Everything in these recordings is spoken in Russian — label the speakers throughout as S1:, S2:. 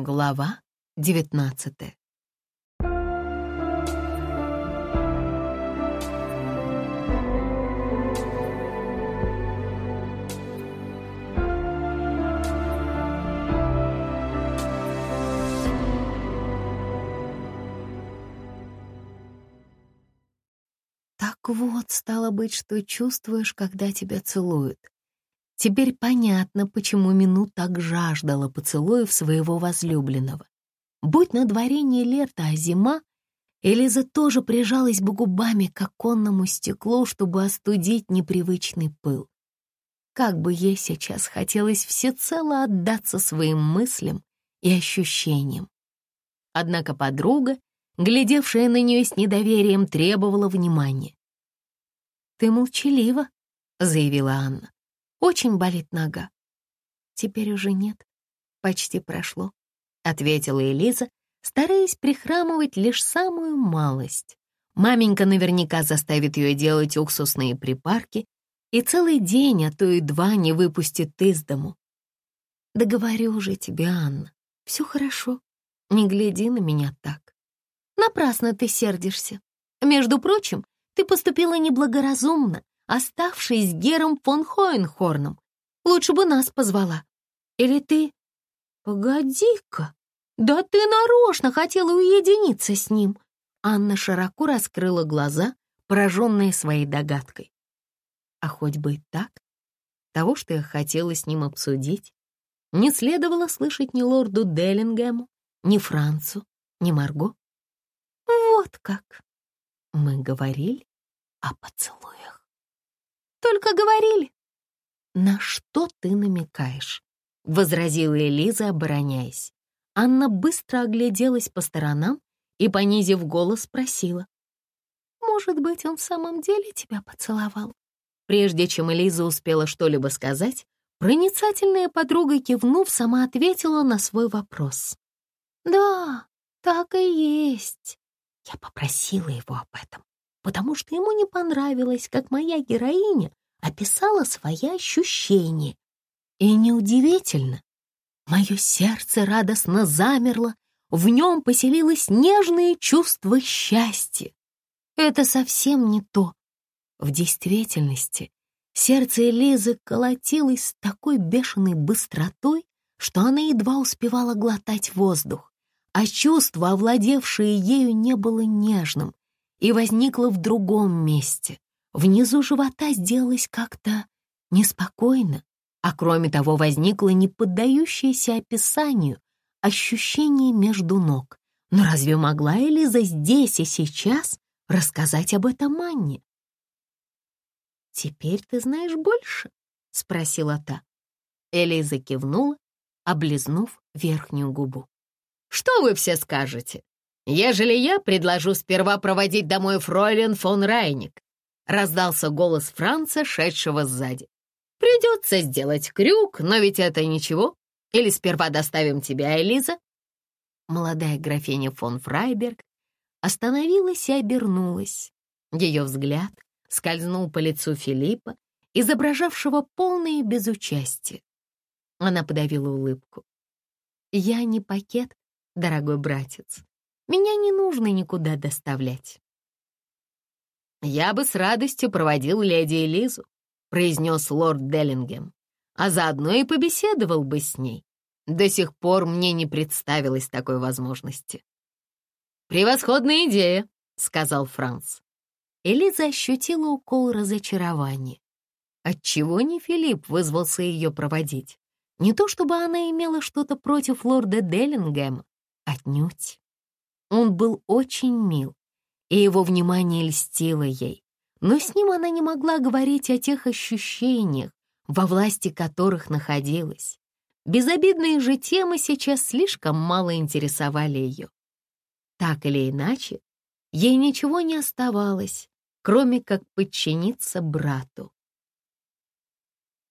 S1: Глава девятнадцатая. Так вот, стало быть, что чувствуешь, когда тебя целуют. Теперь понятно, почему Мину так жаждала поцелуев своего возлюбленного. Будь на дворе не лето, а зима, Элиза тоже прижалась бы губами к оконному стеклу, чтобы остудить непривычный пыл. Как бы ей сейчас хотелось всецело отдаться своим мыслям и ощущениям. Однако подруга, глядевшая на нее с недоверием, требовала внимания. «Ты молчалива», — заявила Анна. Очень болит нога. Теперь уже нет. Почти прошло, — ответила Элиза, стараясь прихрамывать лишь самую малость. Маменька наверняка заставит ее делать уксусные припарки и целый день, а то и два не выпустит из дому. Да говорю же тебе, Анна, все хорошо. Не гляди на меня так. Напрасно ты сердишься. Между прочим, ты поступила неблагоразумно, оставшись с Гером фон Хоенхорном. Лучше бы нас позвала. Или ты... Погоди-ка, да ты нарочно хотела уединиться с ним. Анна широко раскрыла глаза, пораженная своей догадкой. А хоть бы и так, того, что я хотела с ним обсудить, не следовало слышать ни лорду Деллингему, ни Францу, ни Марго. Вот как. Мы говорили о поцелуях. Только говорили». «На что ты намекаешь?» — возразила Элиза, обороняясь. Анна быстро огляделась по сторонам и, понизив голос, спросила. «Может быть, он в самом деле тебя поцеловал?» Прежде чем Элиза успела что-либо сказать, проницательная подруга, кивнув, сама ответила на свой вопрос. «Да, так и есть. Я попросила его об этом потому что ему не понравилось, как моя героиня описала свои ощущения. И неудивительно, мое сердце радостно замерло, в нем поселилось нежное чувство счастья. Это совсем не то. В действительности сердце Элизы колотилось с такой бешеной быстротой, что она едва успевала глотать воздух, а чувство, овладевшее ею, не было нежным, и возникла в другом месте. Внизу живота сделалось как-то неспокойно, а кроме того возникло неподдающееся описанию ощущение между ног. Но разве могла Элиза здесь и сейчас рассказать об этом Анне? «Теперь ты знаешь больше?» — спросила та. Элиза кивнула, облизнув верхнюю губу. «Что вы все скажете? ежели я предложу сперва проводить домой фройлен фон Райник», раздался голос Франца, шедшего сзади. «Придется сделать крюк, но ведь это ничего. Или сперва доставим тебя, Элиза?» Молодая графиня фон Фрайберг остановилась и обернулась. Ее взгляд скользнул по лицу Филиппа, изображавшего полное безучастие. Она подавила улыбку. «Я не пакет, дорогой братец. Меня не нужно никуда доставлять. «Я бы с радостью проводил леди Элизу», — произнес лорд Деллингем, «а заодно и побеседовал бы с ней. До сих пор мне не представилось такой возможности». «Превосходная идея», — сказал Франц. Элиза ощутила укол разочарования. Отчего не Филипп вызвался ее проводить? Не то чтобы она имела что-то против лорда Деллингема, отнюдь. Он был очень мил, и его внимание льстило ей, но с ним она не могла говорить о тех ощущениях, во власти которых находилась. Безобидные же темы сейчас слишком мало интересовали ее. Так или иначе, ей ничего не оставалось, кроме как подчиниться брату.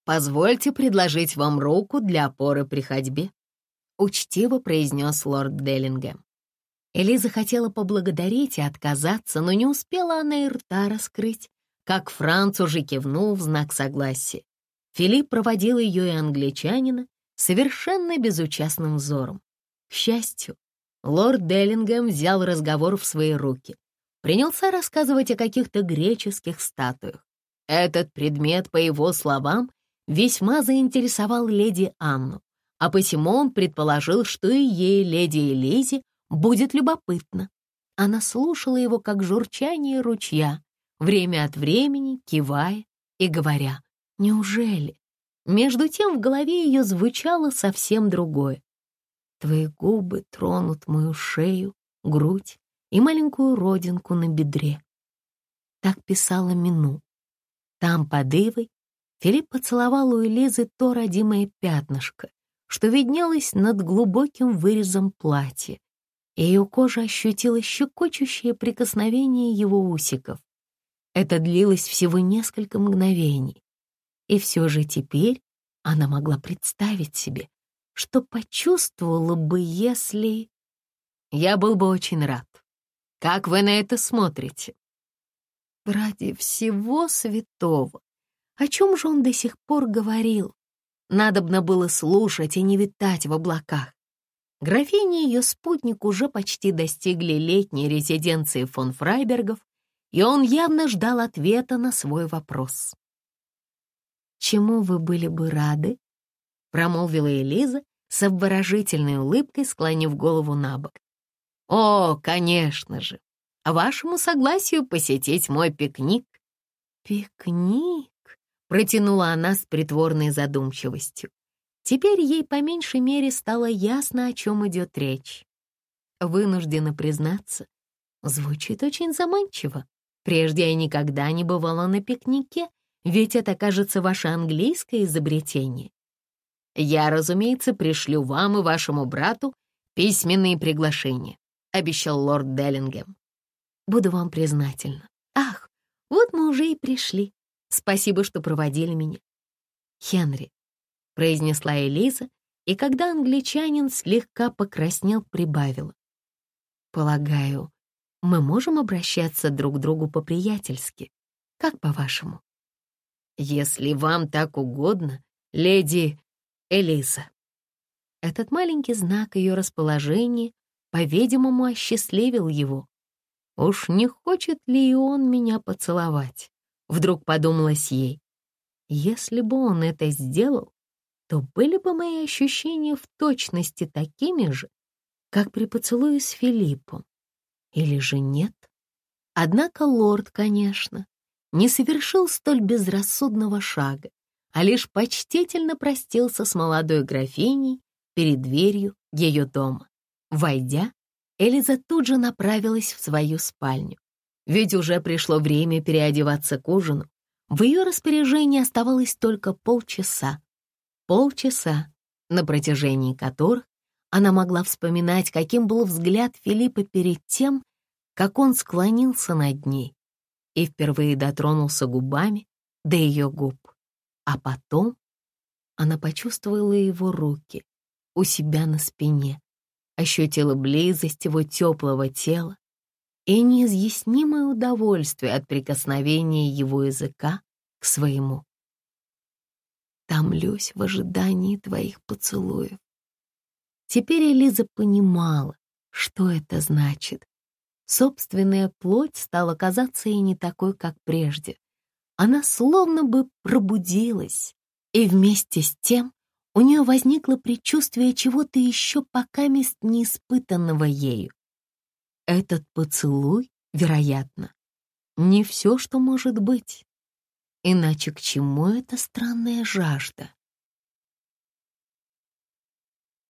S1: «Позвольте предложить вам руку для опоры при ходьбе», — учтиво произнес лорд Деллингем. Элиза хотела поблагодарить и отказаться, но не успела она и рта раскрыть, как Франц уже кивнул в знак согласия. Филипп проводил ее и англичанина совершенно безучастным взором. К счастью, лорд Деллингем взял разговор в свои руки. Принялся рассказывать о каких-то греческих статуях. Этот предмет, по его словам, весьма заинтересовал леди Анну, а посему он предположил, что и ей, леди Элизе, будет любопытно. Она слушала его, как журчание ручья, время от времени кивая и говоря «Неужели?». Между тем в голове ее звучало совсем другое. «Твои губы тронут мою шею, грудь и маленькую родинку на бедре». Так писала Мину. Там, под Ивой, Филипп поцеловал у Элизы то родимое пятнышко, что виднелось над глубоким вырезом платья, и ее кожа ощутила щекочущее прикосновение его усиков. Это длилось всего несколько мгновений. И все же теперь она могла представить себе, что почувствовала бы, если... Я был бы очень рад. Как вы на это смотрите? Ради всего святого. О чем же он до сих пор говорил? Надобно было слушать и не витать в облаках. Графиня и ее спутник уже почти достигли летней резиденции фон Фрайбергов, и он явно ждал ответа на свой вопрос. «Чему вы были бы рады?» — промолвила Элиза с обворожительной улыбкой, склонив голову на бок. «О, конечно же! Вашему согласию посетить мой пикник». «Пикник?» — протянула она с притворной задумчивостью. Теперь ей по меньшей мере стало ясно, о чем идет речь. Вынуждена признаться, звучит очень заманчиво. Прежде я никогда не бывала на пикнике, ведь это, кажется, ваше английское изобретение. Я, разумеется, пришлю вам и вашему брату письменные приглашения, обещал лорд Деллингем. Буду вам признательна. Ах, вот мы уже и пришли. Спасибо, что проводили меня. Хенри, произнесла Элиза, и когда англичанин слегка покраснел, прибавила. Полагаю, мы можем обращаться друг к другу по-приятельски. Как по-вашему? Если вам так угодно, леди Элиза. Этот маленький знак ее расположения, по-видимому, осчастливил его. Уж не хочет ли он меня поцеловать? Вдруг подумалось ей. Если бы он это сделал, то были бы мои ощущения в точности такими же, как при поцелуе с Филиппом. Или же нет? Однако лорд, конечно, не совершил столь безрассудного шага, а лишь почтительно простился с молодой графиней перед дверью ее дома. Войдя, Элиза тут же направилась в свою спальню. Ведь уже пришло время переодеваться к ужину. В ее распоряжении оставалось только полчаса. Полчаса, на протяжении которых она могла вспоминать, каким был взгляд Филиппа перед тем, как он склонился над ней и впервые дотронулся губами до ее губ. А потом она почувствовала его руки у себя на спине, ощутила близость его теплого тела и неизъяснимое удовольствие от прикосновения его языка к своему. Томлюсь в ожидании твоих поцелуев. Теперь Элиза понимала, что это значит. Собственная плоть стала казаться ей не такой, как прежде. Она словно бы пробудилась, и вместе с тем у нее возникло предчувствие чего-то еще пока мест неиспытанного ею. Этот поцелуй, вероятно, не все, что может быть. Иначе к чему эта странная жажда?